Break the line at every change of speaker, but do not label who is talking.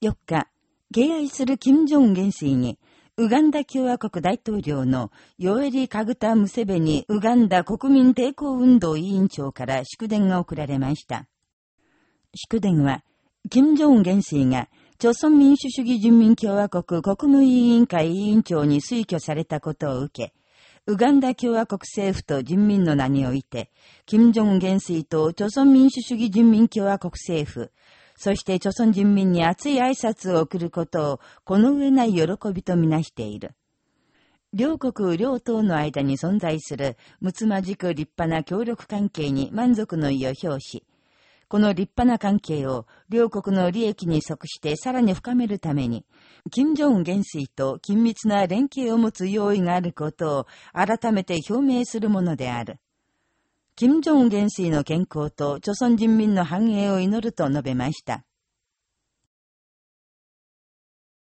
4日、敬愛する金正恩元帥に、ウガンダ共和国大統領のヨエリ・カグタ・ムセベニウガンダ国民抵抗運動委員長から祝電が送られました。祝電は、金正恩元帥が、朝鮮民主主義人民共和国国務委員会委員長に推挙されたことを受け、ウガンダ共和国政府と人民の名において、金正恩元帥と朝鮮民主主義人民共和国政府、そして朝鮮人民に熱い挨拶を送ることを、この上ない喜びとみなしている。両国両党の間に存在する、むつまじく立派な協力関係に満足の意を表し、この立派な関係を両国の利益に即してさらに深めるために、金正恩元帥と緊密な連携を持つ用意があることを改めて表明するものである。金正恩元帥の健康と朝鮮人民の繁栄を祈ると述べました。